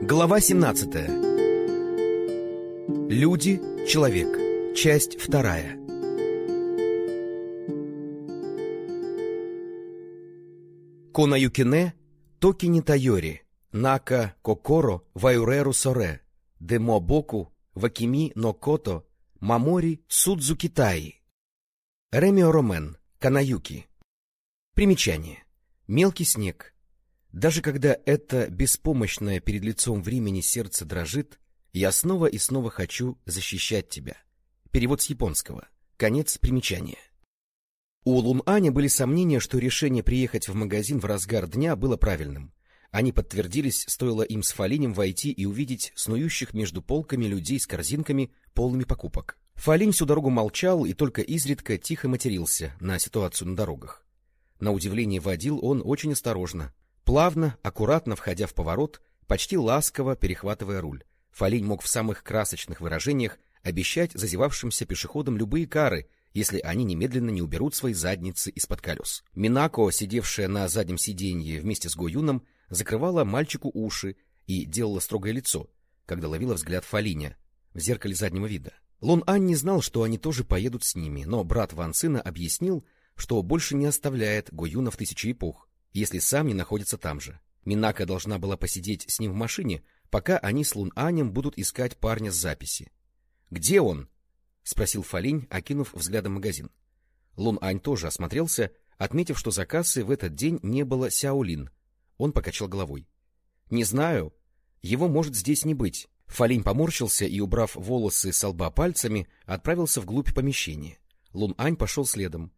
Глава 17. Люди, человек. Часть вторая. Конаюкине, Токини Тайори, Нака Кокоро, Вайуреру Соре, Демо Боку, Вакими но Кото, Мамори Судзу Китаи. Ремио Ромен, Канаюки. Примечание. Мелкий снег. Даже когда это беспомощное перед лицом времени сердце дрожит, я снова и снова хочу защищать тебя. Перевод с японского. Конец примечания. У Лун-Аня были сомнения, что решение приехать в магазин в разгар дня было правильным. Они подтвердились, стоило им с Фалинем войти и увидеть снующих между полками людей с корзинками, полными покупок. Фалинь всю дорогу молчал и только изредка тихо матерился на ситуацию на дорогах. На удивление водил он очень осторожно, плавно, аккуратно входя в поворот, почти ласково перехватывая руль. Фалинь мог в самых красочных выражениях обещать зазевавшимся пешеходам любые кары, если они немедленно не уберут свои задницы из-под колес. Минако, сидевшая на заднем сиденье вместе с Гоюном, закрывала мальчику уши и делала строгое лицо, когда ловила взгляд Фалиня в зеркале заднего вида. Лун Ань не знал, что они тоже поедут с ними, но брат Ван Сына объяснил, что больше не оставляет Гоюна в тысячи эпох, если сам не находится там же. Минака должна была посидеть с ним в машине, пока они с Лун Анем будут искать парня с записи. — Где он? — спросил Фалинь, окинув взглядом магазин. Лун Ань тоже осмотрелся, отметив, что за кассой в этот день не было Сяолин. Он покачал головой. — Не знаю. Его может здесь не быть. Фалинь поморщился и, убрав волосы с лба пальцами, отправился вглубь помещения. Лун Ань пошел следом.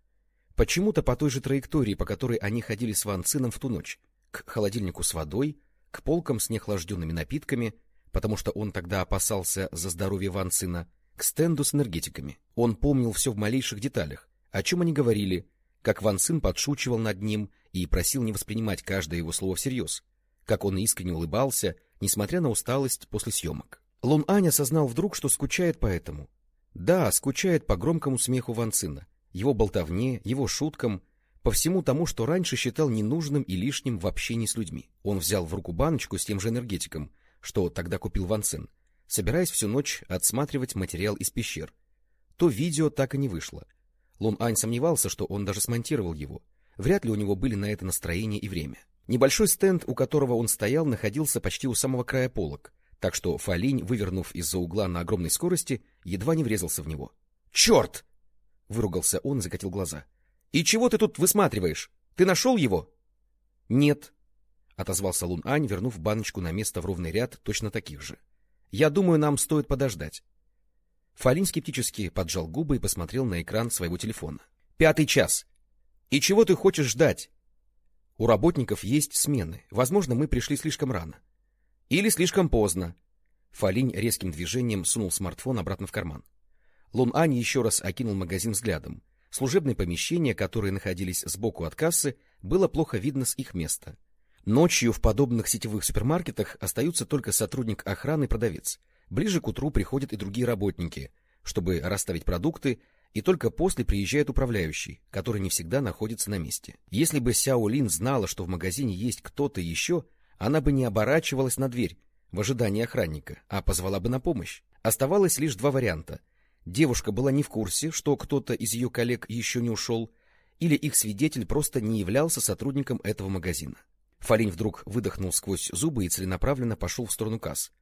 Почему-то по той же траектории, по которой они ходили с Ван Цином в ту ночь. К холодильнику с водой, к полкам с неохлажденными напитками, потому что он тогда опасался за здоровье Ван Цина, к стенду с энергетиками. Он помнил все в малейших деталях, о чем они говорили, как Ван Цин подшучивал над ним и просил не воспринимать каждое его слово всерьез, как он искренне улыбался, несмотря на усталость после съемок. Лун Ань осознал вдруг, что скучает по этому. Да, скучает по громкому смеху Ван Цина его болтовне, его шуткам, по всему тому, что раньше считал ненужным и лишним в общении с людьми. Он взял в руку баночку с тем же энергетиком, что тогда купил Ван Цин, собираясь всю ночь отсматривать материал из пещер. То видео так и не вышло. Лун Ань сомневался, что он даже смонтировал его. Вряд ли у него были на это настроение и время. Небольшой стенд, у которого он стоял, находился почти у самого края полок, так что Фалинь, вывернув из-за угла на огромной скорости, едва не врезался в него. — Черт! Выругался он и закатил глаза. — И чего ты тут высматриваешь? Ты нашел его? — Нет, — отозвался Лун Ань, вернув баночку на место в ровный ряд точно таких же. — Я думаю, нам стоит подождать. Фалин скептически поджал губы и посмотрел на экран своего телефона. — Пятый час. И чего ты хочешь ждать? У работников есть смены. Возможно, мы пришли слишком рано. Или слишком поздно. Фалинь резким движением сунул смартфон обратно в карман. Лун Ань еще раз окинул магазин взглядом. Служебные помещения, которые находились сбоку от кассы, было плохо видно с их места. Ночью в подобных сетевых супермаркетах остаются только сотрудник охраны и продавец. Ближе к утру приходят и другие работники, чтобы расставить продукты, и только после приезжает управляющий, который не всегда находится на месте. Если бы Сяо Лин знала, что в магазине есть кто-то еще, она бы не оборачивалась на дверь в ожидании охранника, а позвала бы на помощь. Оставалось лишь два варианта Девушка была не в курсе, что кто-то из ее коллег еще не ушел, или их свидетель просто не являлся сотрудником этого магазина. Фалинь вдруг выдохнул сквозь зубы и целенаправленно пошел в сторону касс.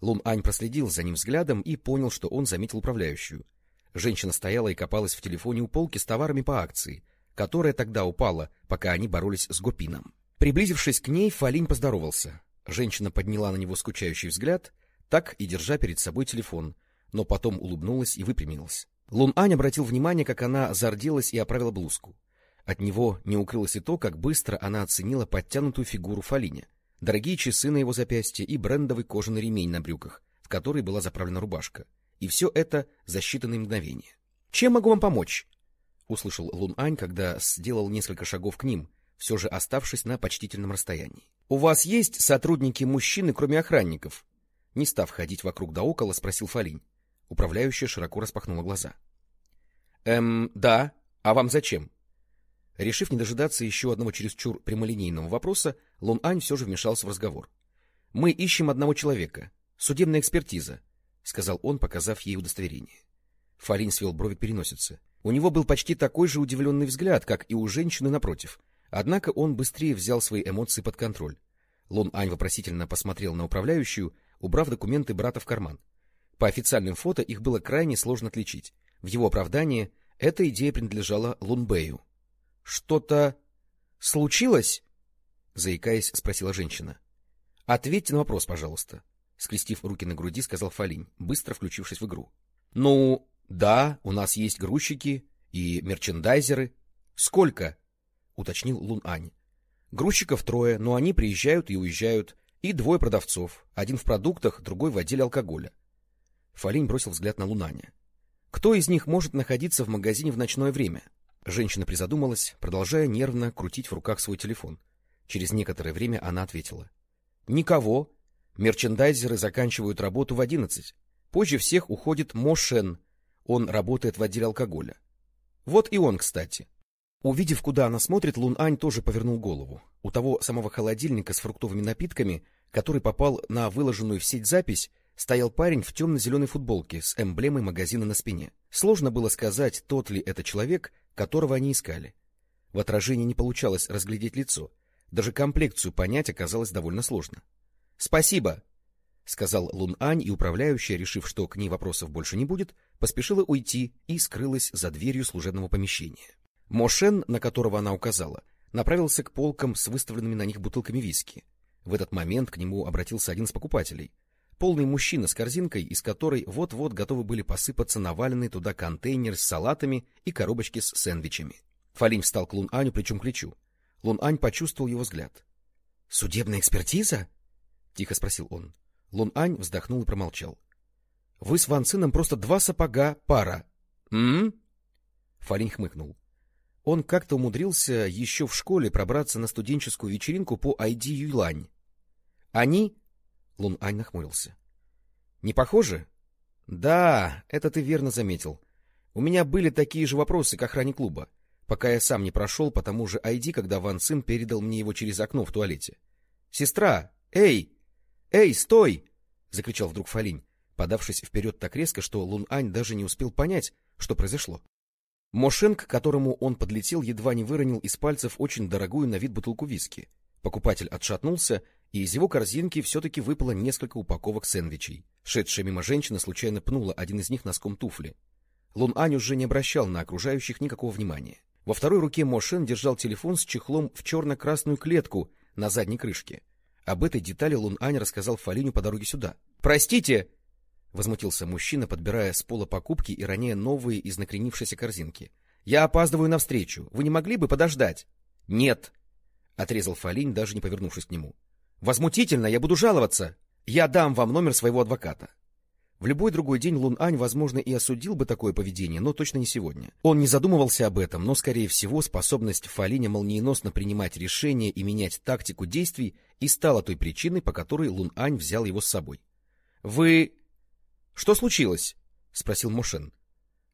Лун Ань проследил за ним взглядом и понял, что он заметил управляющую. Женщина стояла и копалась в телефоне у полки с товарами по акции, которая тогда упала, пока они боролись с Гопином. Приблизившись к ней, Фалинь поздоровался. Женщина подняла на него скучающий взгляд, так и держа перед собой телефон — но потом улыбнулась и выпрямилась. Лун Ань обратил внимание, как она зарделась и оправила блузку. От него не укрылось и то, как быстро она оценила подтянутую фигуру Фалиня, дорогие часы на его запястье и брендовый кожаный ремень на брюках, в который была заправлена рубашка. И все это за считанные мгновения. — Чем могу вам помочь? — услышал Лун Ань, когда сделал несколько шагов к ним, все же оставшись на почтительном расстоянии. — У вас есть сотрудники-мужчины, кроме охранников? Не став ходить вокруг да около, спросил Фалинь. Управляющая широко распахнула глаза. — Эм, да. А вам зачем? Решив не дожидаться еще одного чересчур прямолинейного вопроса, Лун Ань все же вмешался в разговор. — Мы ищем одного человека. Судебная экспертиза, — сказал он, показав ей удостоверение. Фалин свел брови к переносице. У него был почти такой же удивленный взгляд, как и у женщины напротив. Однако он быстрее взял свои эмоции под контроль. Лун Ань вопросительно посмотрел на управляющую, убрав документы брата в карман. По официальным фото их было крайне сложно отличить. В его оправдании эта идея принадлежала Лунбэю. — Что-то случилось? — заикаясь, спросила женщина. — Ответьте на вопрос, пожалуйста. Скрестив руки на груди, сказал Фалинь, быстро включившись в игру. — Ну, да, у нас есть грузчики и мерчендайзеры. — Сколько? — уточнил Лун Ань. — Грузчиков трое, но они приезжают и уезжают. И двое продавцов, один в продуктах, другой в отделе алкоголя. Фалинь бросил взгляд на Лунаня. Кто из них может находиться в магазине в ночное время? Женщина призадумалась, продолжая нервно крутить в руках свой телефон. Через некоторое время она ответила. — Никого. Мерчендайзеры заканчивают работу в одиннадцать. Позже всех уходит Мошен. Он работает в отделе алкоголя. Вот и он, кстати. Увидев, куда она смотрит, Лун Ань тоже повернул голову. У того самого холодильника с фруктовыми напитками, который попал на выложенную в сеть запись, стоял парень в темно-зеленой футболке с эмблемой магазина на спине. Сложно было сказать, тот ли это человек, которого они искали. В отражении не получалось разглядеть лицо. Даже комплекцию понять оказалось довольно сложно. — Спасибо! — сказал Лун Ань, и управляющая, решив, что к ней вопросов больше не будет, поспешила уйти и скрылась за дверью служебного помещения. Мошен, на которого она указала, направился к полкам с выставленными на них бутылками виски. В этот момент к нему обратился один из покупателей. Полный мужчина с корзинкой, из которой вот-вот готовы были посыпаться наваленные туда контейнер с салатами и коробочки с сэндвичами. Фалинь встал к Лун-Аню плечом к плечу. Лун-Ань почувствовал его взгляд. — Судебная экспертиза? — тихо спросил он. Лун-Ань вздохнул и промолчал. — Вы с Ван Цином просто два сапога пара. — М? Фалинь хмыкнул. Он как-то умудрился еще в школе пробраться на студенческую вечеринку по ID Юйлань. Они... Лун Ань нахмурился. — Не похожи? — Да, это ты верно заметил. У меня были такие же вопросы к охране клуба, пока я сам не прошел по тому же ID, когда Ван Цин передал мне его через окно в туалете. — Сестра! Эй! Эй, стой! — закричал вдруг Фалинь, подавшись вперед так резко, что Лун Ань даже не успел понять, что произошло. Мошен, к которому он подлетел, едва не выронил из пальцев очень дорогую на вид бутылку виски. Покупатель отшатнулся, и из его корзинки все-таки выпало несколько упаковок сэндвичей. Шедшая мимо женщина случайно пнула один из них носком туфли. Лун Ань уже не обращал на окружающих никакого внимания. Во второй руке Мошен держал телефон с чехлом в черно-красную клетку на задней крышке. Об этой детали Лун Ань рассказал Фалиню по дороге сюда. — Простите! — возмутился мужчина, подбирая с пола покупки и роняя новые из накренившейся корзинки. — Я опаздываю навстречу. Вы не могли бы подождать? — Нет! — отрезал Фалинь, даже не повернувшись к нему. — Возмутительно, я буду жаловаться. Я дам вам номер своего адвоката. В любой другой день Лун Ань, возможно, и осудил бы такое поведение, но точно не сегодня. Он не задумывался об этом, но, скорее всего, способность Фалиня молниеносно принимать решения и менять тактику действий и стала той причиной, по которой Лун Ань взял его с собой. — Вы что случилось? — спросил Мошен.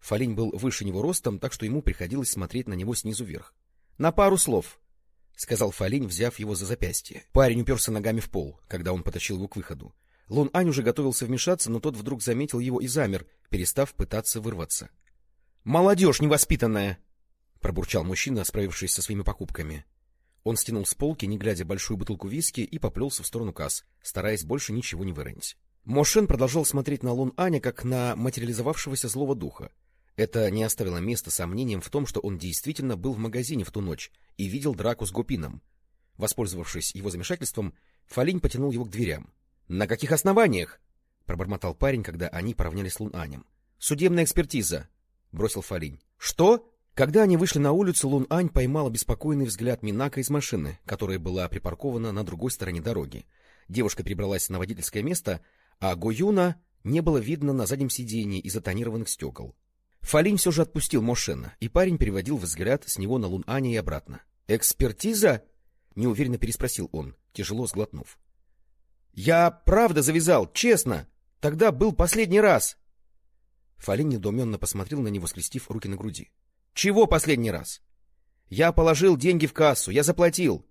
Фалинь был выше него ростом, так что ему приходилось смотреть на него снизу вверх. — На пару слов, — сказал Фалинь, взяв его за запястье. Парень уперся ногами в пол, когда он потащил его к выходу. Лун Ань уже готовился вмешаться, но тот вдруг заметил его и замер, перестав пытаться вырваться. — Молодежь невоспитанная! — пробурчал мужчина, справившись со своими покупками. Он стянул с полки, не глядя, большую бутылку виски и поплелся в сторону касс, стараясь больше ничего не выронить. Мошен продолжал смотреть на Лун Аня как на материализовавшегося злого духа. Это не оставило места сомнениям в том, что он действительно был в магазине в ту ночь и видел драку с Гопином. Воспользовавшись его замешательством, Фалинь потянул его к дверям. — На каких основаниях? — пробормотал парень, когда они поравнялись с Лун Анем. — Судебная экспертиза, — бросил Фалинь. — Что? Когда они вышли на улицу, Лун Ань поймала беспокойный взгляд Минака из машины, которая была припаркована на другой стороне дороги. Девушка перебралась на водительское место, а Гуюна не было видно на заднем сиденье из-за тонированных стекол. Фалинь все же отпустил Мошена, и парень переводил взгляд с него на Лун Аня и обратно. «Экспертиза?» — неуверенно переспросил он, тяжело сглотнув. «Я правда завязал, честно. Тогда был последний раз». Фалин недоуменно посмотрел на него, скрестив руки на груди. «Чего последний раз?» «Я положил деньги в кассу, я заплатил».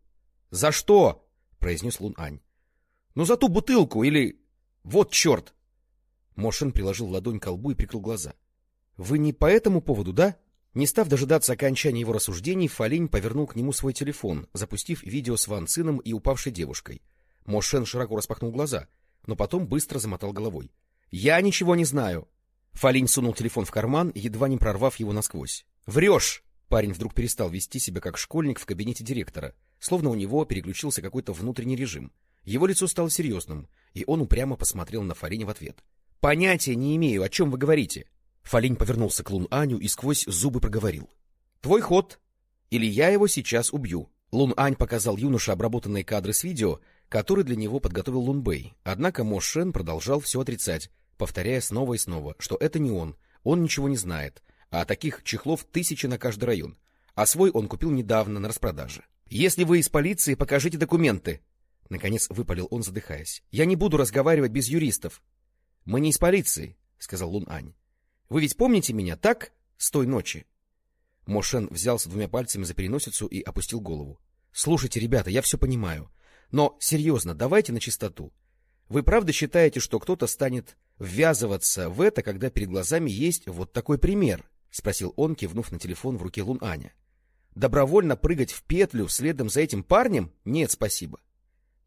«За что?» — произнес Лун Ань. Ну за ту бутылку или... Вот черт! Мошен приложил ладонь к лбу и прикрыл глаза. — Вы не по этому поводу, да? Не став дожидаться окончания его рассуждений, Фалинь повернул к нему свой телефон, запустив видео с Ван Цином и упавшей девушкой. Мошен широко распахнул глаза, но потом быстро замотал головой. — Я ничего не знаю! Фалинь сунул телефон в карман, едва не прорвав его насквозь. — Врешь! Парень вдруг перестал вести себя как школьник в кабинете директора, словно у него переключился какой-то внутренний режим. Его лицо стало серьезным, и он упрямо посмотрел на Фалиня в ответ. — Понятия не имею, о чем вы говорите. Фалинь повернулся к Лун Аню и сквозь зубы проговорил. — Твой ход. Или я его сейчас убью. Лун Ань показал юноше обработанные кадры с видео, которые для него подготовил Лун Бэй. Однако Мо Шен продолжал все отрицать, повторяя снова и снова, что это не он, он ничего не знает, а таких чехлов тысячи на каждый район. А свой он купил недавно на распродаже. — Если вы из полиции, покажите документы. Наконец выпалил он, задыхаясь. — Я не буду разговаривать без юристов. — Мы не из полиции, — сказал Лун Ань. Вы ведь помните меня, так? С той ночи. Мошен взялся двумя пальцами за переносицу и опустил голову. — Слушайте, ребята, я все понимаю. Но, серьезно, давайте на чистоту. Вы правда считаете, что кто-то станет ввязываться в это, когда перед глазами есть вот такой пример? — спросил он, кивнув на телефон в руке Лун Аня. — Добровольно прыгать в петлю следом за этим парнем? Нет, спасибо.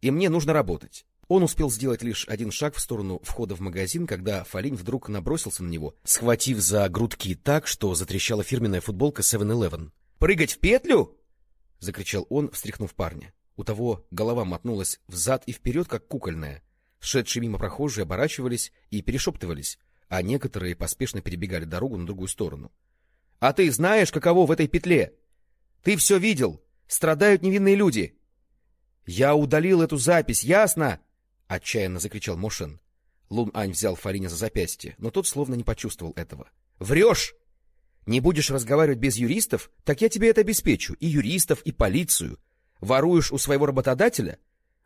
И мне нужно работать. Он успел сделать лишь один шаг в сторону входа в магазин, когда Фалинь вдруг набросился на него, схватив за грудки так, что затрещала фирменная футболка 7-Eleven. «Прыгать в петлю?» — закричал он, встряхнув парня. У того голова мотнулась взад и вперед, как кукольная. Шедшие мимо прохожие оборачивались и перешептывались, а некоторые поспешно перебегали дорогу на другую сторону. — А ты знаешь, каково в этой петле? Ты все видел! Страдают невинные люди! — Я удалил эту запись, ясно? — отчаянно закричал Мошен. Лун Ань взял Фалиня за запястье, но тот словно не почувствовал этого. — Врешь! Не будешь разговаривать без юристов, так я тебе это обеспечу, и юристов, и полицию. Воруешь у своего работодателя?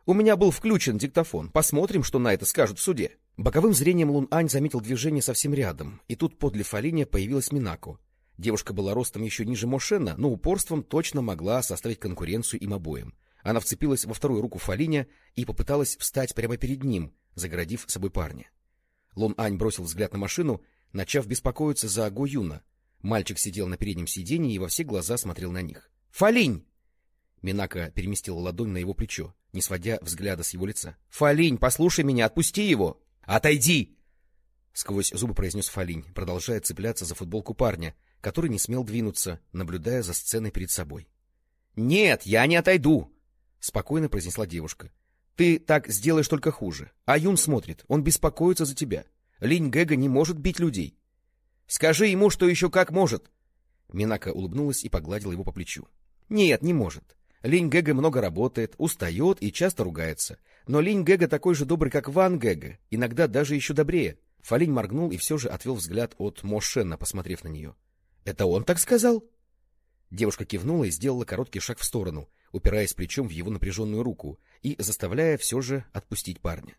У меня был включен диктофон, посмотрим, что на это скажут в суде. Боковым зрением Лун Ань заметил движение совсем рядом, и тут подле Фалиня появилась Минако. Девушка была ростом еще ниже Мошена, но упорством точно могла составить конкуренцию им обоим. Она вцепилась во вторую руку Фалиня и попыталась встать прямо перед ним, загородив собой парня. Лон Ань бросил взгляд на машину, начав беспокоиться за Го Юна. Мальчик сидел на переднем сиденье и во все глаза смотрел на них. «Фалинь!» Минака переместила ладонь на его плечо, не сводя взгляда с его лица. «Фалинь, послушай меня, отпусти его!» «Отойди!» Сквозь зубы произнес Фалинь, продолжая цепляться за футболку парня, который не смел двинуться, наблюдая за сценой перед собой. «Нет, я не отойду!» — спокойно произнесла девушка. — Ты так сделаешь только хуже. А Юн смотрит, он беспокоится за тебя. Линь Гэга не может бить людей. — Скажи ему, что еще как может. Минака улыбнулась и погладила его по плечу. — Нет, не может. Линь Гэга много работает, устает и часто ругается. Но Линь Гэга такой же добрый, как Ван Гэга, иногда даже еще добрее. Фалинь моргнул и все же отвел взгляд от Мошена, посмотрев на нее. — Это он так сказал? Девушка кивнула и сделала короткий шаг в сторону — упираясь плечом в его напряженную руку и заставляя все же отпустить парня.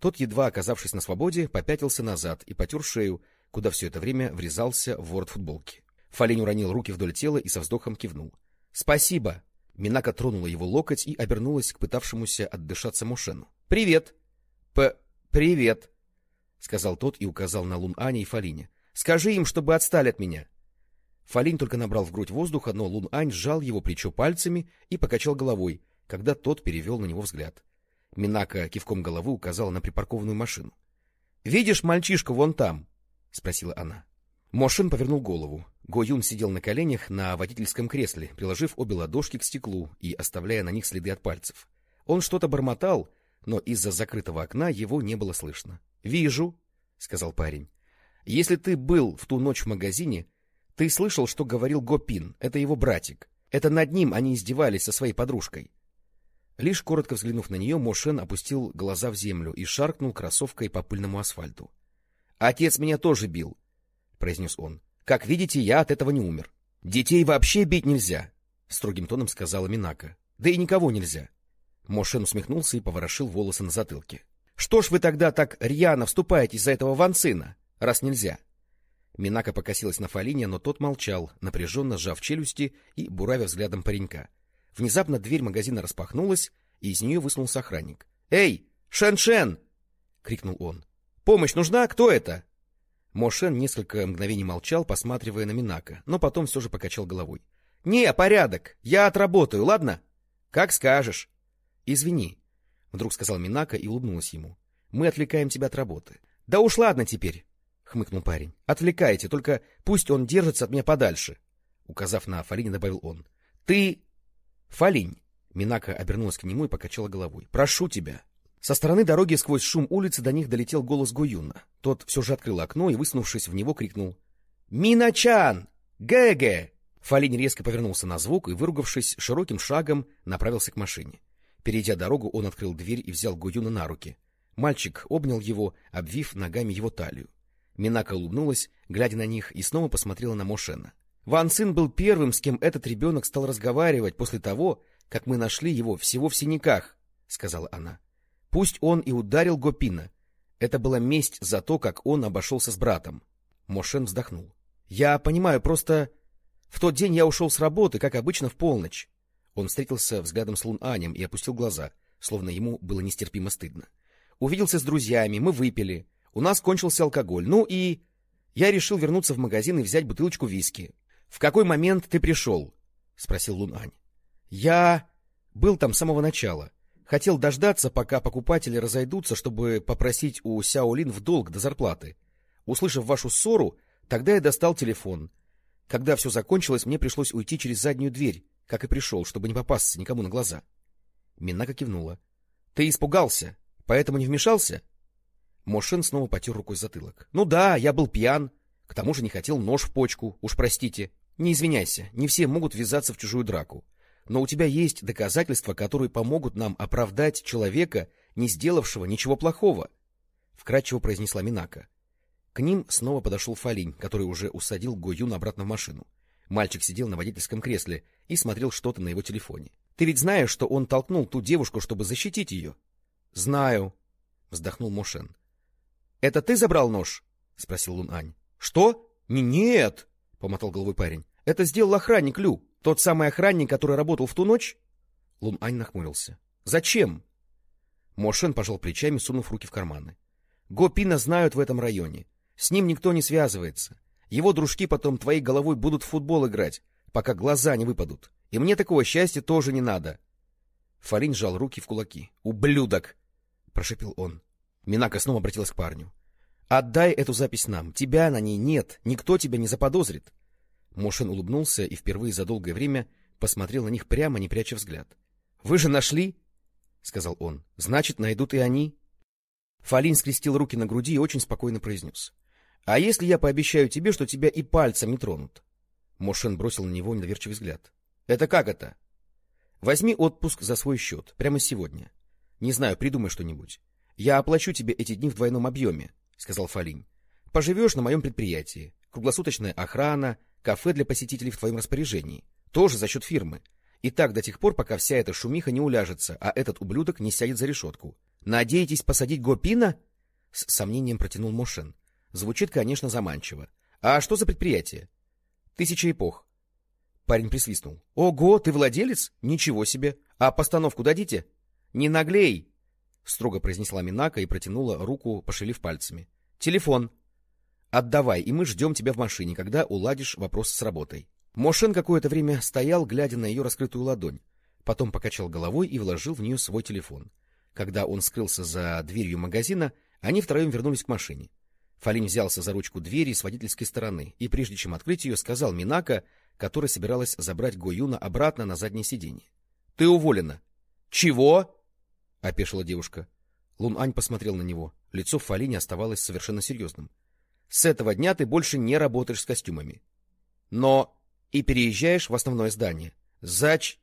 Тот, едва оказавшись на свободе, попятился назад и потер шею, куда все это время врезался в ворот футболки. Фалень уронил руки вдоль тела и со вздохом кивнул. — Спасибо! Минака тронула его локоть и обернулась к пытавшемуся отдышаться Мошену. — Привет! — П... привет! — сказал тот и указал на Лун Ани и Фалине. — Скажи им, чтобы отстали от меня. — Фалин только набрал в грудь воздуха, но Лун Ань сжал его плечо пальцами и покачал головой, когда тот перевел на него взгляд. Минака кивком головы указала на припаркованную машину. — Видишь мальчишку вон там? — спросила она. Мошин повернул голову. Го Юн сидел на коленях на водительском кресле, приложив обе ладошки к стеклу и оставляя на них следы от пальцев. Он что-то бормотал, но из-за закрытого окна его не было слышно. — Вижу, — сказал парень. — Если ты был в ту ночь в магазине, ты слышал, что говорил Гопин, это его братик. Это над ним они издевались со своей подружкой. Лишь коротко взглянув на нее, Мошен опустил глаза в землю и шаркнул кроссовкой по пыльному асфальту. — Отец меня тоже бил, — произнес он. — Как видите, я от этого не умер. — Детей вообще бить нельзя, — строгим тоном сказала Минака. — Да и никого нельзя. Мошен усмехнулся и поворошил волосы на затылке. — Что ж вы тогда так рьяно вступаетесь за этого ванцина, раз нельзя? — Минака покосилась на Фалине, но тот молчал, напряженно сжав челюсти и буравя взглядом паренька. Внезапно дверь магазина распахнулась, и из нее высунулся охранник. — Эй, Шен-Шен! — крикнул он. — Помощь нужна? Кто это? Мошен несколько мгновений молчал, посматривая на Минака, но потом все же покачал головой. — Не, порядок. Я отработаю, ладно? — Как скажешь. — Извини, — вдруг сказал Минака и улыбнулась ему. — Мы отвлекаем тебя от работы. — Да уж ладно теперь, — хмыкнул парень. — Отвлекайте, только пусть он держится от меня подальше. Указав на Фалине, добавил он. — Ты... — Фалинь. Минака обернулась к нему и покачала головой. — Прошу тебя. Со стороны дороги сквозь шум улицы до них долетел голос Гуюна. Тот все же открыл окно и, высунувшись в него, крикнул. — Миначан! Гэгэ! Фалинь резко повернулся на звук и, выругавшись, широким шагом направился к машине. Перейдя дорогу, он открыл дверь и взял Гуюна на руки. Мальчик обнял его, обвив ногами его талию. Минака улыбнулась, глядя на них, и снова посмотрела на Мошена. Ван Цин был первым, с кем этот ребенок стал разговаривать после того, как мы нашли его всего в синяках, — сказала она. Пусть он и ударил Гопина. Это была месть за то, как он обошелся с братом. Мошен вздохнул. — Я понимаю, просто... В тот день я ушел с работы, как обычно, в полночь. Он встретился взглядом с Лун Анем и опустил глаза, словно ему было нестерпимо стыдно. Увиделся с друзьями, мы выпили. У нас кончился алкоголь. Ну и... Я решил вернуться в магазин и взять бутылочку виски. — В какой момент ты пришел? — спросил Лун Ань. — Я... был там с самого начала. Хотел дождаться, пока покупатели разойдутся, чтобы попросить у Сяолин в долг до зарплаты. Услышав вашу ссору, тогда я достал телефон. Когда все закончилось, мне пришлось уйти через заднюю дверь, как и пришел, чтобы не попасться никому на глаза. Минака кивнула. — Ты испугался, поэтому не вмешался? Мошен снова потер рукой затылок. — Ну да, я был пьян. К тому же не хотел нож в почку, уж простите. Не извиняйся, не все могут ввязаться в чужую драку но у тебя есть доказательства, которые помогут нам оправдать человека, не сделавшего ничего плохого, — вкратчиво произнесла Минака. К ним снова подошел Фалинь, который уже усадил Гоюн обратно в машину. Мальчик сидел на водительском кресле и смотрел что-то на его телефоне. — Ты ведь знаешь, что он толкнул ту девушку, чтобы защитить ее? — Знаю, — вздохнул Мошен. — Это ты забрал нож? — спросил Лун Ань. — Что? — Нет, — помотал головой парень. — Это сделал охранник Лю. Тот самый охранник, который работал в ту ночь? Лун Ань нахмурился. — Зачем? Мошен пожал плечами, сунув руки в карманы. — Го Пина знают в этом районе. С ним никто не связывается. Его дружки потом твоей головой будут в футбол играть, пока глаза не выпадут. И мне такого счастья тоже не надо. Фарин сжал руки в кулаки. — Ублюдок! — прошепел он. Минака снова обратилась к парню. — Отдай эту запись нам. Тебя на ней нет. Никто тебя не заподозрит. Мошен улыбнулся и впервые за долгое время посмотрел на них прямо, не пряча взгляд. — Вы же нашли? — сказал он. — Значит, найдут и они? Фалин скрестил руки на груди и очень спокойно произнес. — А если я пообещаю тебе, что тебя и пальцем не тронут? Мошен бросил на него недоверчивый взгляд. — Это как это? — Возьми отпуск за свой счет, прямо сегодня. Не знаю, придумай что-нибудь. Я оплачу тебе эти дни в двойном объеме, — сказал Фалин. — Поживешь на моем предприятии. Круглосуточная охрана, кафе для посетителей в твоем распоряжении. Тоже за счет фирмы. И так до тех пор, пока вся эта шумиха не уляжется, а этот ублюдок не сядет за решетку. Надеетесь посадить Гопина? С сомнением протянул Мошен. Звучит, конечно, заманчиво. А что за предприятие? Тысяча эпох. Парень присвистнул. Ого, ты владелец? Ничего себе. А постановку дадите? Не наглей! Строго произнесла Минака и протянула руку, пошелив пальцами. Телефон. Отдавай, и мы ждем тебя в машине, когда уладишь вопрос с работой. Мошен какое-то время стоял, глядя на ее раскрытую ладонь, потом покачал головой и вложил в нее свой телефон. Когда он скрылся за дверью магазина, они втроем вернулись к машине. Фалин взялся за ручку двери с водительской стороны и, прежде чем открыть ее, сказал Минака, которая собиралась забрать Гоюна обратно на заднее сиденье. — Ты уволена. — Чего? — опешила девушка. Лун Ань посмотрел на него. Лицо в Фалине оставалось совершенно серьезным. С этого дня ты больше не работаешь с костюмами. Но и переезжаешь в основное здание. Зач...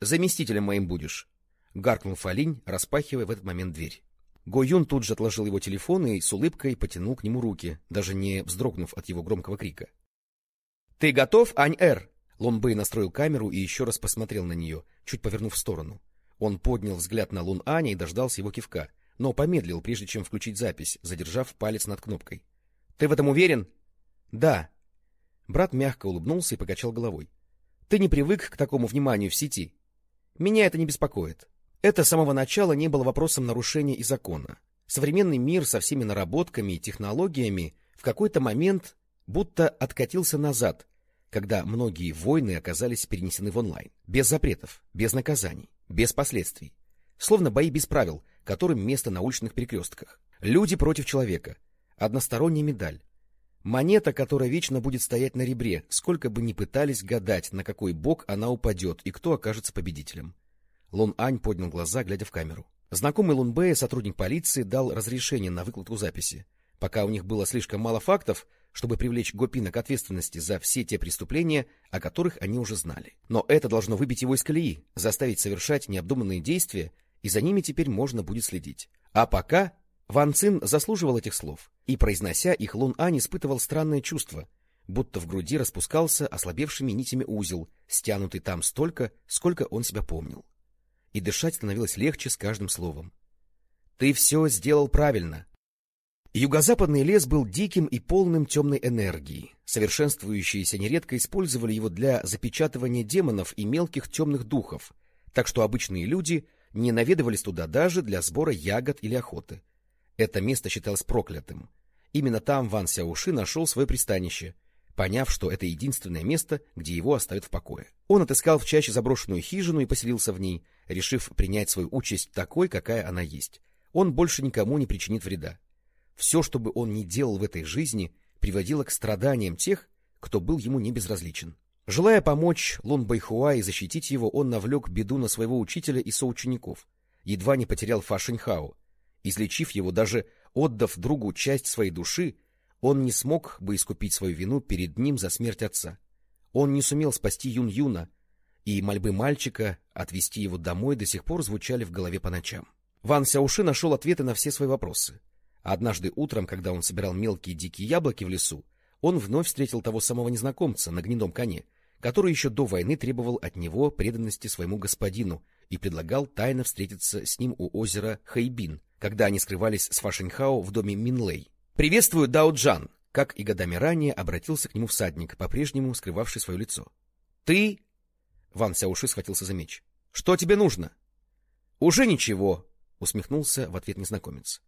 заместителем моим будешь. Гаркнул Фалинь, распахивая в этот момент дверь. Го Юн тут же отложил его телефон и с улыбкой потянул к нему руки, даже не вздрогнув от его громкого крика. — Ты готов, Ань-Эр? Лон Бэй настроил камеру и еще раз посмотрел на нее, чуть повернув в сторону. Он поднял взгляд на Лун Аня и дождался его кивка, но помедлил, прежде чем включить запись, задержав палец над кнопкой. Ты в этом уверен? — Да. Брат мягко улыбнулся и покачал головой. — Ты не привык к такому вниманию в сети. Меня это не беспокоит. Это с самого начала не было вопросом нарушения и закона. Современный мир со всеми наработками и технологиями в какой-то момент будто откатился назад, когда многие войны оказались перенесены в онлайн, без запретов, без наказаний, без последствий. Словно бои без правил, которым место на уличных перекрестках. Люди против человека. Односторонняя медаль. Монета, которая вечно будет стоять на ребре, сколько бы ни пытались гадать, на какой бок она упадет и кто окажется победителем. Лун Ань поднял глаза, глядя в камеру. Знакомый Лун Бэя, сотрудник полиции, дал разрешение на выкладку записи. Пока у них было слишком мало фактов, чтобы привлечь Гопина к ответственности за все те преступления, о которых они уже знали. Но это должно выбить его из колеи, заставить совершать необдуманные действия, и за ними теперь можно будет следить. А пока Ван Цин заслуживал этих слов, и, произнося их, Лун Ань испытывал странное чувство, будто в груди распускался ослабевшими нитями узел, стянутый там столько, сколько он себя помнил. И дышать становилось легче с каждым словом. — Ты все сделал правильно, Юго-западный лес был диким и полным темной энергии. Совершенствующиеся нередко использовали его для запечатывания демонов и мелких темных духов, так что обычные люди не наведывались туда даже для сбора ягод или охоты. Это место считалось проклятым. Именно там Ван Сяуши нашел свое пристанище, поняв, что это единственное место, где его оставят в покое. Он отыскал в чаще заброшенную хижину и поселился в ней, решив принять свою участь такой, какая она есть. Он больше никому не причинит вреда. Все, что бы он ни делал в этой жизни, приводило к страданиям тех, кто был ему не безразличен. Желая помочь Лун Байхуа и защитить его, он навлек беду на своего учителя и соучеников, едва не потерял Фа Шиньхао. Излечив его, даже отдав другу часть своей души, он не смог бы искупить свою вину перед ним за смерть отца. Он не сумел спасти Юн-Юна, и мольбы мальчика отвезти его домой до сих пор звучали в голове по ночам. Ван Сяуши нашел ответы на все свои вопросы. Однажды утром, когда он собирал мелкие дикие яблоки в лесу, он вновь встретил того самого незнакомца на гнедом коне, который еще до войны требовал от него преданности своему господину и предлагал тайно встретиться с ним у озера Хайбин, когда они скрывались с Фашенхао в доме Минлей. «Приветствую, Дао Джан!» Как и годами ранее обратился к нему всадник, по-прежнему скрывавший свое лицо. «Ты...» Ван Сяуши схватился за меч. «Что тебе нужно?» «Уже ничего», — усмехнулся в ответ незнакомец.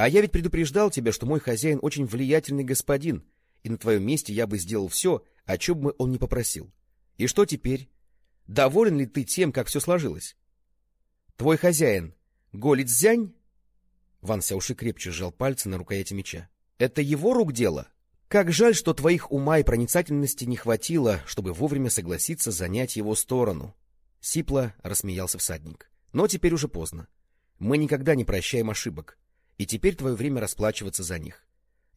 А я ведь предупреждал тебя, что мой хозяин очень влиятельный господин, и на твоем месте я бы сделал все, о чем бы он не попросил. И что теперь? Доволен ли ты тем, как все сложилось? Твой хозяин Голит Зянь? Ван Сяуши крепче сжал пальцы на рукояти меча. Это его рук дело? Как жаль, что твоих ума и проницательности не хватило, чтобы вовремя согласиться занять его сторону. Сипло рассмеялся всадник. Но теперь уже поздно. Мы никогда не прощаем ошибок и теперь твое время расплачиваться за них.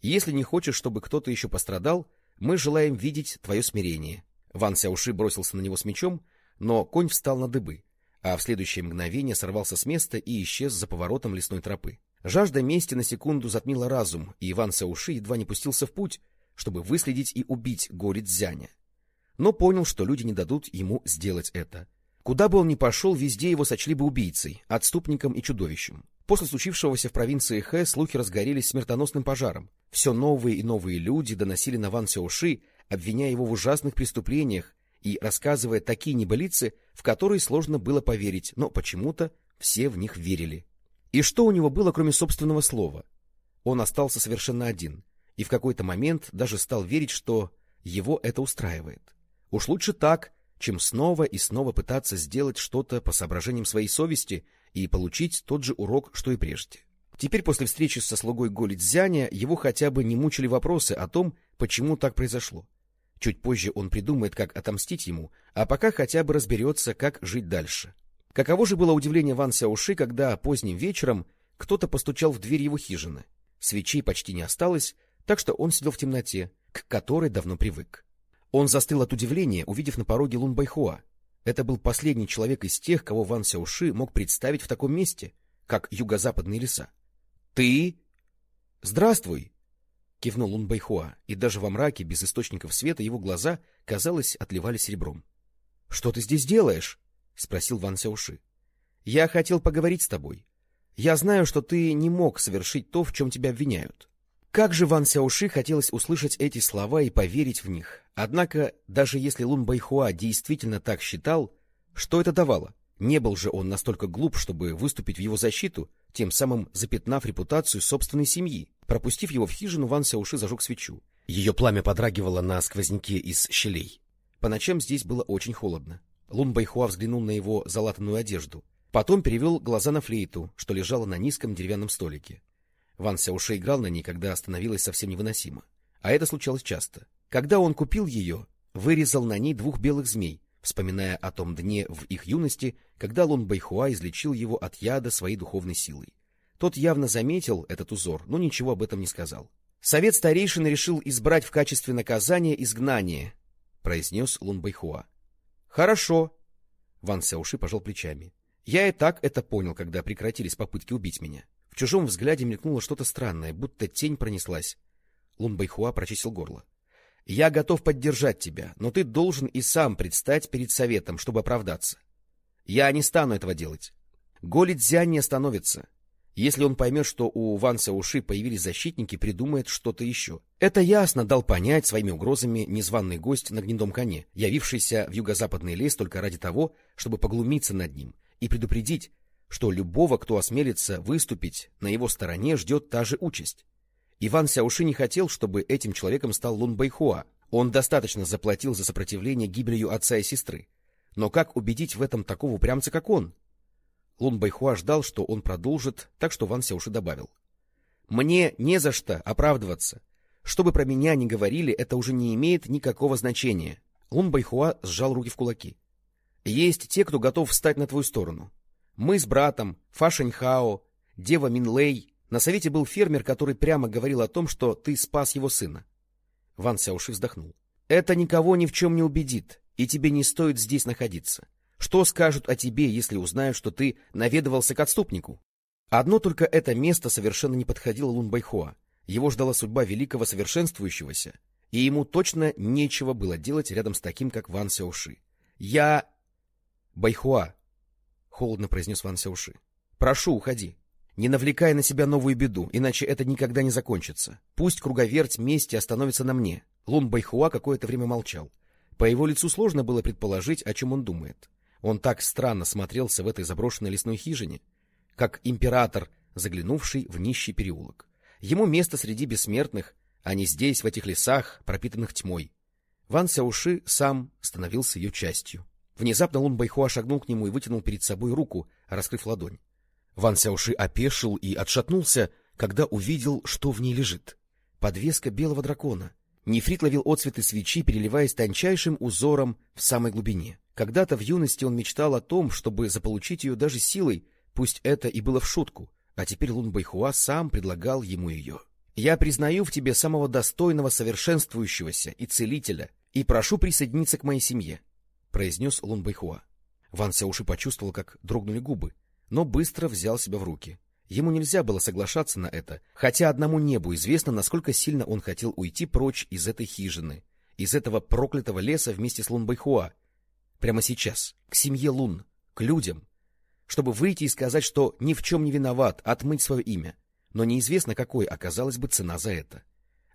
Если не хочешь, чтобы кто-то еще пострадал, мы желаем видеть твое смирение. Ван Сяуши бросился на него с мечом, но конь встал на дыбы, а в следующее мгновение сорвался с места и исчез за поворотом лесной тропы. Жажда мести на секунду затмила разум, и Иван Сяуши едва не пустился в путь, чтобы выследить и убить Гори Цзяня. Но понял, что люди не дадут ему сделать это. Куда бы он ни пошел, везде его сочли бы убийцей, отступником и чудовищем. После случившегося в провинции Хэ слухи разгорелись смертоносным пожаром. Все новые и новые люди доносили на Ван Сяоши, обвиняя его в ужасных преступлениях и рассказывая такие небылицы, в которые сложно было поверить, но почему-то все в них верили. И что у него было, кроме собственного слова? Он остался совершенно один, и в какой-то момент даже стал верить, что его это устраивает. Уж лучше так, чем снова и снова пытаться сделать что-то по соображениям своей совести и получить тот же урок, что и прежде. Теперь после встречи со слугой Голи Цзяня его хотя бы не мучили вопросы о том, почему так произошло. Чуть позже он придумает, как отомстить ему, а пока хотя бы разберется, как жить дальше. Каково же было удивление Ван Сяуши, когда поздним вечером кто-то постучал в дверь его хижины. Свечей почти не осталось, так что он сидел в темноте, к которой давно привык. Он застыл от удивления, увидев на пороге Лун Байхуа. Это был последний человек из тех, кого Ван Сяуши мог представить в таком месте, как юго-западные леса. — Ты? — Здравствуй! — кивнул Лун Байхуа, и даже во мраке, без источников света, его глаза, казалось, отливали серебром. — Что ты здесь делаешь? — спросил Ван Сяуши. — Я хотел поговорить с тобой. Я знаю, что ты не мог совершить то, в чем тебя обвиняют. Как же Ван Сяуши хотелось услышать эти слова и поверить в них. Однако, даже если Лун Байхуа действительно так считал, что это давало? Не был же он настолько глуп, чтобы выступить в его защиту, тем самым запятнав репутацию собственной семьи. Пропустив его в хижину, Ван Сяуши зажег свечу. Ее пламя подрагивало на сквозняке из щелей. По ночам здесь было очень холодно. Лун Байхуа взглянул на его залатанную одежду. Потом перевел глаза на флейту, что лежала на низком деревянном столике. Ван Сяуше играл на ней, когда становилось совсем невыносимо. А это случалось часто. Когда он купил ее, вырезал на ней двух белых змей, вспоминая о том дне в их юности, когда Лун Байхуа излечил его от яда своей духовной силой. Тот явно заметил этот узор, но ничего об этом не сказал. Совет старейшин решил избрать в качестве наказания изгнание, произнес Лун Байхуа. Хорошо. Ван Сяуши пожал плечами. Я и так это понял, когда прекратились попытки убить меня. В чужом взгляде мелькнуло что-то странное, будто тень пронеслась. Лун Байхуа прочистил горло. Я готов поддержать тебя, но ты должен и сам предстать перед советом, чтобы оправдаться. Я не стану этого делать. Голи Дзянь не остановится. Если он поймет, что у Ван Сяуши появились защитники, придумает что-то еще. Это ясно дал понять своими угрозами незваный гость на гнедом коне, явившийся в юго-западный лес только ради того, чтобы поглумиться над ним и предупредить, что любого, кто осмелится выступить на его стороне, ждет та же участь. Иван Сяуши не хотел, чтобы этим человеком стал Лун Байхуа. Он достаточно заплатил за сопротивление гибелью отца и сестры. Но как убедить в этом такого упрямца, как он? Лун Байхуа ждал, что он продолжит, так что Ван Сяуши добавил. — Мне не за что оправдываться. Что бы про меня ни говорили, это уже не имеет никакого значения. Лун Байхуа сжал руки в кулаки. — Есть те, кто готов встать на твою сторону. Мы с братом, Фа Шэньхао, Дева Минлей, на совете был фермер, который прямо говорил о том, что ты спас его сына. Ван Сяуши вздохнул. Это никого ни в чем не убедит, и тебе не стоит здесь находиться. Что скажут о тебе, если узнают, что ты наведывался к отступнику? Одно только это место совершенно не подходило Лун Байхуа. Его ждала судьба великого совершенствующегося, и ему точно нечего было делать рядом с таким, как Ван Сяуши. — Я... — Байхуа, — холодно произнес Ван Сяуши, — прошу, уходи. Не навлекай на себя новую беду, иначе это никогда не закончится. Пусть круговерть мести остановится на мне. Лун Байхуа какое-то время молчал. По его лицу сложно было предположить, о чем он думает. Он так странно смотрелся в этой заброшенной лесной хижине, как император, заглянувший в нищий переулок. Ему место среди бессмертных, а не здесь, в этих лесах, пропитанных тьмой. Ван Сяуши сам становился ее частью. Внезапно Лун Байхуа шагнул к нему и вытянул перед собой руку, раскрыв ладонь. Ван Сяуши опешил и отшатнулся, когда увидел, что в ней лежит. Подвеска белого дракона. Нефрит ловил отцветы свечи, переливаясь тончайшим узором в самой глубине. Когда-то в юности он мечтал о том, чтобы заполучить ее даже силой, пусть это и было в шутку, а теперь Лун Байхуа сам предлагал ему ее. «Я признаю в тебе самого достойного совершенствующегося и целителя и прошу присоединиться к моей семье», — произнес Лун Байхуа. Ван Сяуши почувствовал, как дрогнули губы но быстро взял себя в руки. Ему нельзя было соглашаться на это, хотя одному небу известно, насколько сильно он хотел уйти прочь из этой хижины, из этого проклятого леса вместе с Лун Байхуа. Прямо сейчас, к семье Лун, к людям, чтобы выйти и сказать, что ни в чем не виноват, отмыть свое имя. Но неизвестно, какой оказалась бы цена за это.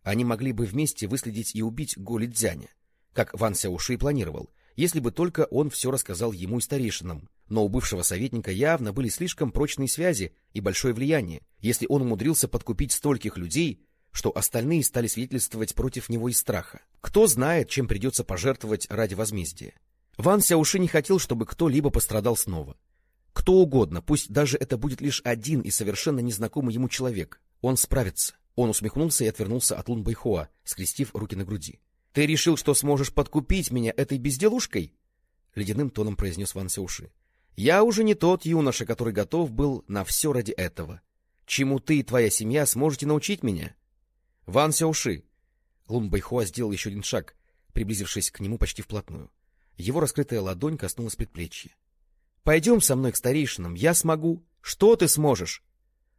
Они могли бы вместе выследить и убить Голи Дзяня, как Ван Сяуши и планировал, если бы только он все рассказал ему и старейшинам. Но у бывшего советника явно были слишком прочные связи и большое влияние, если он умудрился подкупить стольких людей, что остальные стали свидетельствовать против него из страха. Кто знает, чем придется пожертвовать ради возмездия. Ван Сяуши не хотел, чтобы кто-либо пострадал снова. Кто угодно, пусть даже это будет лишь один и совершенно незнакомый ему человек. Он справится. Он усмехнулся и отвернулся от Лун Байхуа, скрестив руки на груди. Ты решил, что сможешь подкупить меня этой безделушкой? Ледяным тоном произнес Ван Сяуши. Я уже не тот юноша, который готов был на все ради этого. Чему ты и твоя семья сможете научить меня? Ван Сяуши. Лун Байхуа сделал еще один шаг, приблизившись к нему почти вплотную. Его раскрытая ладонь коснулась предплечья. — Пойдем со мной к старейшинам, я смогу. Что ты сможешь?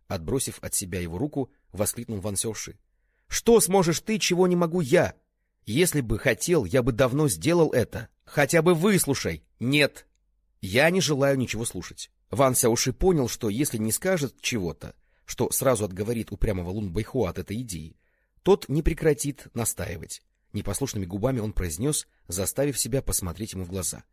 Отбросив от себя его руку, воскликнул Ван Сяуши. — Что сможешь ты, чего не могу я? Если бы хотел, я бы давно сделал это. Хотя бы выслушай. Нет. Я не желаю ничего слушать. Ван Сяуши понял, что если не скажет чего-то, что сразу отговорит упрямого Лун Байхуа от этой идеи, тот не прекратит настаивать. Непослушными губами он произнес, заставив себя посмотреть ему в глаза.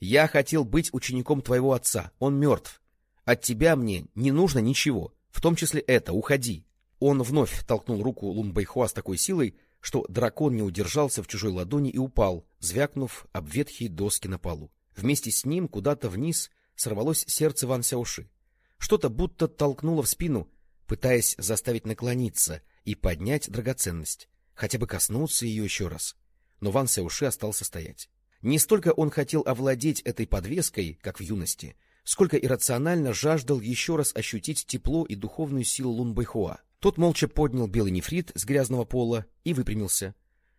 Я хотел быть учеником твоего отца. Он мертв. От тебя мне не нужно ничего, в том числе это. Уходи. Он вновь толкнул руку Лун Байхуа с такой силой, что дракон не удержался в чужой ладони и упал, звякнув об ветхие доски на полу. Вместе с ним куда-то вниз сорвалось сердце Ван Сяоши. Что-то будто толкнуло в спину, пытаясь заставить наклониться и поднять драгоценность, хотя бы коснуться ее еще раз. Но Ван Сяоши остался стоять. Не столько он хотел овладеть этой подвеской, как в юности, сколько иррационально жаждал еще раз ощутить тепло и духовную силу Лун Байхуа. Тот молча поднял белый нефрит с грязного пола и выпрямился.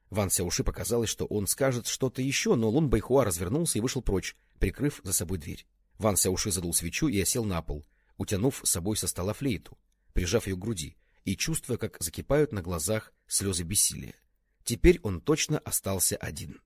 Ван Сяуши показалось, что он скажет что-то еще, но Лун Байхуа развернулся и вышел прочь, прикрыв за собой дверь. Ван Сяуши задул свечу и осел на пол, утянув с собой со стола флейту, прижав ее к груди и чувствуя, как закипают на глазах слезы бессилия. Теперь он точно остался один.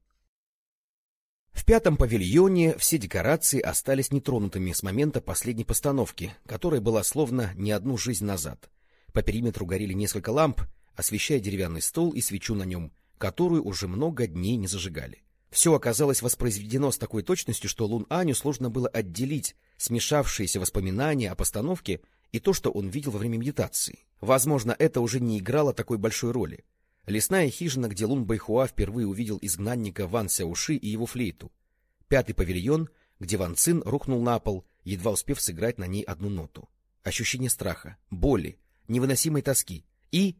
В пятом павильоне все декорации остались нетронутыми с момента последней постановки, которая была словно не одну жизнь назад. По периметру горели несколько ламп, освещая деревянный стол и свечу на нем, которую уже много дней не зажигали. Все оказалось воспроизведено с такой точностью, что Лун Аню сложно было отделить смешавшиеся воспоминания о постановке и то, что он видел во время медитации. Возможно, это уже не играло такой большой роли. Лесная хижина, где Лун Байхуа впервые увидел изгнанника Ван Сяуши и его флейту. Пятый павильон, где Ван Цин рухнул на пол, едва успев сыграть на ней одну ноту. Ощущение страха, боли, невыносимой тоски и,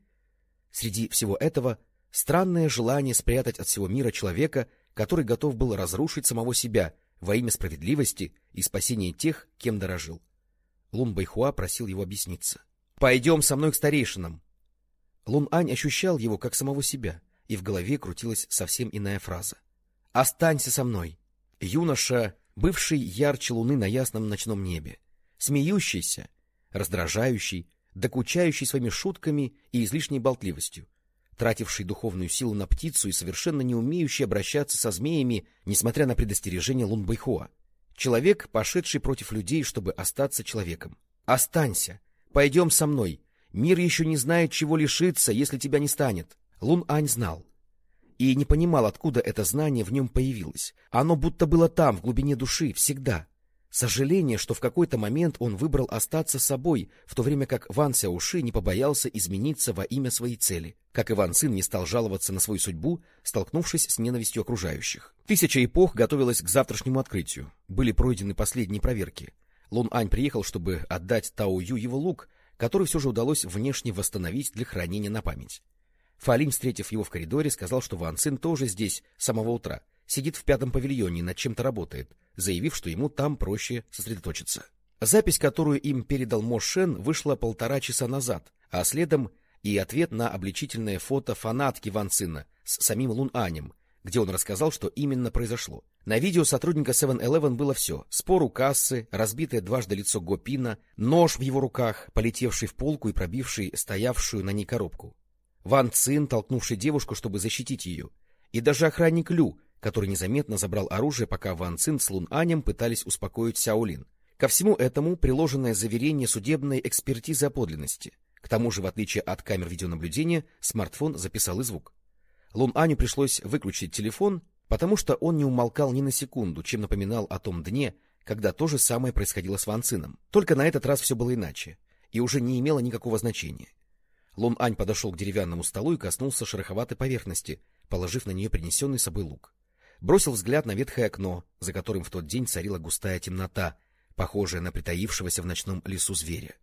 среди всего этого, странное желание спрятать от всего мира человека, который готов был разрушить самого себя во имя справедливости и спасения тех, кем дорожил. Лун Байхуа просил его объясниться. — Пойдем со мной к старейшинам. Лун Ань ощущал его как самого себя, и в голове крутилась совсем иная фраза. — Останься со мной. Юноша, бывший ярче луны на ясном ночном небе, смеющийся, раздражающий, докучающий своими шутками и излишней болтливостью, тративший духовную силу на птицу и совершенно не умеющий обращаться со змеями, несмотря на предостережение Лун Байхуа. Человек, пошедший против людей, чтобы остаться человеком. «Останься! Пойдем со мной! Мир еще не знает, чего лишиться, если тебя не станет!» Лун Ань знал. И не понимал, откуда это знание в нем появилось. Оно будто было там, в глубине души, всегда. Сожаление, что в какой-то момент он выбрал остаться собой, в то время как Ван Сяуши не побоялся измениться во имя своей цели, как Иван Сын не стал жаловаться на свою судьбу, столкнувшись с ненавистью окружающих. Тысяча эпох готовилась к завтрашнему открытию. Были пройдены последние проверки. Лун Ань приехал, чтобы отдать Тао Ю его лук, который все же удалось внешне восстановить для хранения на память. Фалинь, встретив его в коридоре, сказал, что Ван Цин тоже здесь с самого утра, сидит в пятом павильоне и над чем-то работает, заявив, что ему там проще сосредоточиться. Запись, которую им передал Мо Шен, вышла полтора часа назад, а следом и ответ на обличительное фото фанатки Ван Цина с самим Лун Анем, где он рассказал, что именно произошло. На видео сотрудника 7-Eleven было все. Спор у кассы, разбитое дважды лицо Гопина, нож в его руках, полетевший в полку и пробивший стоявшую на ней коробку. Ван Цин, толкнувший девушку, чтобы защитить ее. И даже охранник Лю, который незаметно забрал оружие, пока Ван Цин с Лун Анем пытались успокоить Сяолин. Ко всему этому приложенное заверение судебной экспертизы о подлинности. К тому же, в отличие от камер видеонаблюдения, смартфон записал и звук. Лун Аню пришлось выключить телефон, потому что он не умолкал ни на секунду, чем напоминал о том дне, когда то же самое происходило с Ван Цином. Только на этот раз все было иначе, и уже не имело никакого значения. Лун Ань подошел к деревянному столу и коснулся шероховатой поверхности, положив на нее принесенный с собой лук бросил взгляд на ветхое окно, за которым в тот день царила густая темнота, похожая на притаившегося в ночном лесу зверя.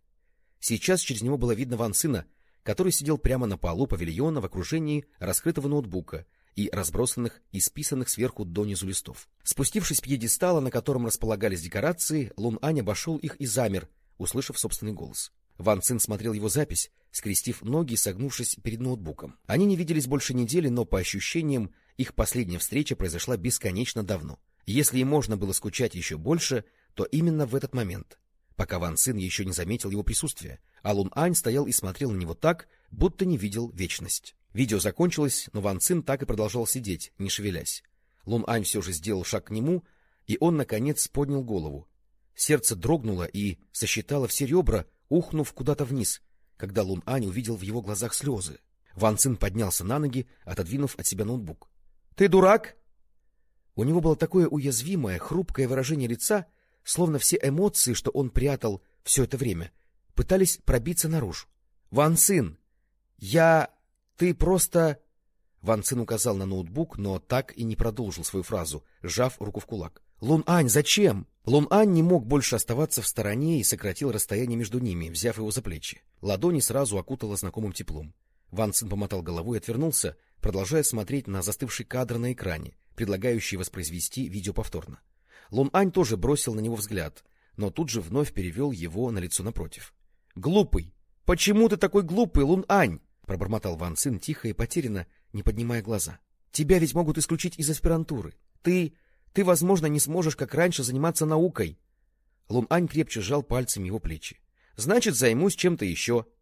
Сейчас через него было видно Ван Сына, который сидел прямо на полу павильона в окружении раскрытого ноутбука и разбросанных и списанных сверху донизу листов. Спустившись с пьедестала, на котором располагались декорации, Лун Ань обошел их и замер, услышав собственный голос. Ван Цин смотрел его запись, скрестив ноги и согнувшись перед ноутбуком. Они не виделись больше недели, но, по ощущениям, их последняя встреча произошла бесконечно давно. Если и можно было скучать еще больше, то именно в этот момент, пока Ван Цин еще не заметил его присутствия, а Лун Ань стоял и смотрел на него так, будто не видел вечность. Видео закончилось, но Ван Цин так и продолжал сидеть, не шевелясь. Лун Ань все же сделал шаг к нему, и он, наконец, поднял голову. Сердце дрогнуло и сосчитало все ребра, ухнув куда-то вниз, когда Лун Ань увидел в его глазах слезы. Ван Цин поднялся на ноги, отодвинув от себя ноутбук. — Ты дурак? У него было такое уязвимое, хрупкое выражение лица, словно все эмоции, что он прятал все это время, пытались пробиться наружу. — Ван Цин, я... ты просто... Ван Цин указал на ноутбук, но так и не продолжил свою фразу, сжав руку в кулак. — Лун Ань, зачем? Лун Ань не мог больше оставаться в стороне и сократил расстояние между ними, взяв его за плечи. Ладони сразу окутало знакомым теплом. Ван Цин помотал головой и отвернулся, продолжая смотреть на застывший кадр на экране, предлагающий воспроизвести видео повторно. Лун Ань тоже бросил на него взгляд, но тут же вновь перевел его на лицо напротив. — Глупый! Почему ты такой глупый, Лун Ань? — пробормотал Ван Цин тихо и потерянно, не поднимая глаза. — Тебя ведь могут исключить из аспирантуры. Ты... ты, возможно, не сможешь, как раньше, заниматься наукой. Лун Ань крепче сжал пальцами его плечи. — Значит, займусь чем-то еще. —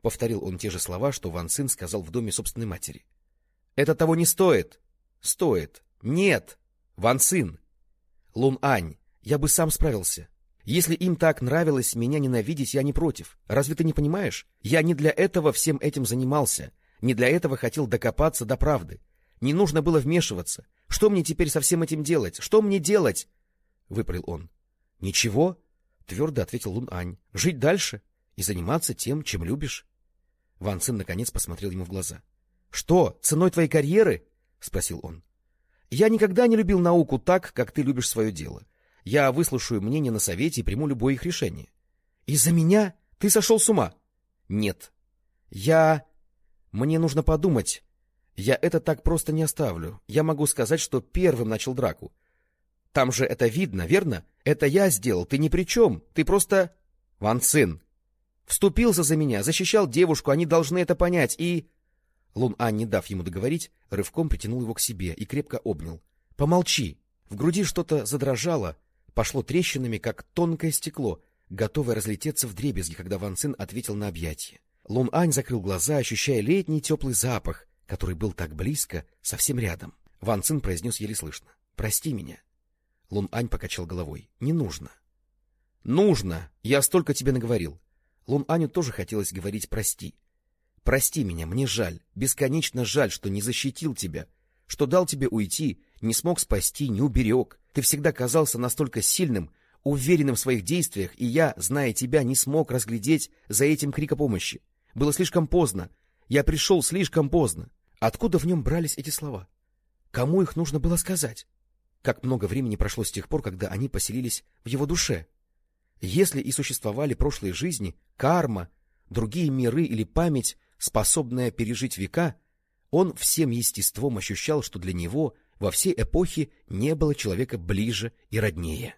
повторил он те же слова, что Ван Цин сказал в доме собственной матери. — Это того не стоит. — Стоит. — Нет. Ван Цин. — Лун Ань, я бы сам справился. Если им так нравилось меня ненавидеть, я не против. Разве ты не понимаешь? Я не для этого всем этим занимался. Не для этого хотел докопаться до правды. Не нужно было вмешиваться. Что мне теперь со всем этим делать? Что мне делать? — выпалил он. — Ничего, — твердо ответил Лун Ань. — Жить дальше и заниматься тем, чем любишь. Ван Цин наконец посмотрел ему в глаза. — Что, ценой твоей карьеры? — спросил он. — Я никогда не любил науку так, как ты любишь свое дело. Я выслушаю мнение на совете и приму любое их решение. — Из-за меня? Ты сошел с ума? — Нет. — Я... Мне нужно подумать. Я это так просто не оставлю. Я могу сказать, что первым начал драку. Там же это видно, верно? Это я сделал, ты ни при чем. Ты просто... Ван Цин. Вступился за меня, защищал девушку, они должны это понять, и... Лун Ань, не дав ему договорить, рывком притянул его к себе и крепко обнял. — Помолчи! В груди что-то задрожало, пошло трещинами, как тонкое стекло, готовое разлететься в дребезги, когда Ван Цин ответил на объятие. Лун Ань закрыл глаза, ощущая летний теплый запах, который был так близко, совсем рядом. Ван Цин произнес еле слышно. — Прости меня. Лун Ань покачал головой. — Не нужно. — Нужно! Я столько тебе наговорил. Лун Аню тоже хотелось говорить «прости». «Прости меня, мне жаль, бесконечно жаль, что не защитил тебя, что дал тебе уйти, не смог спасти, не уберег. Ты всегда казался настолько сильным, уверенным в своих действиях, и я, зная тебя, не смог разглядеть за этим крик о помощи. Было слишком поздно. Я пришел слишком поздно. Откуда в нем брались эти слова? Кому их нужно было сказать? Как много времени прошло с тех пор, когда они поселились в его душе? Если и существовали прошлые жизни, карма, другие миры или память, способная пережить века, он всем естеством ощущал, что для него во всей эпохе не было человека ближе и роднее.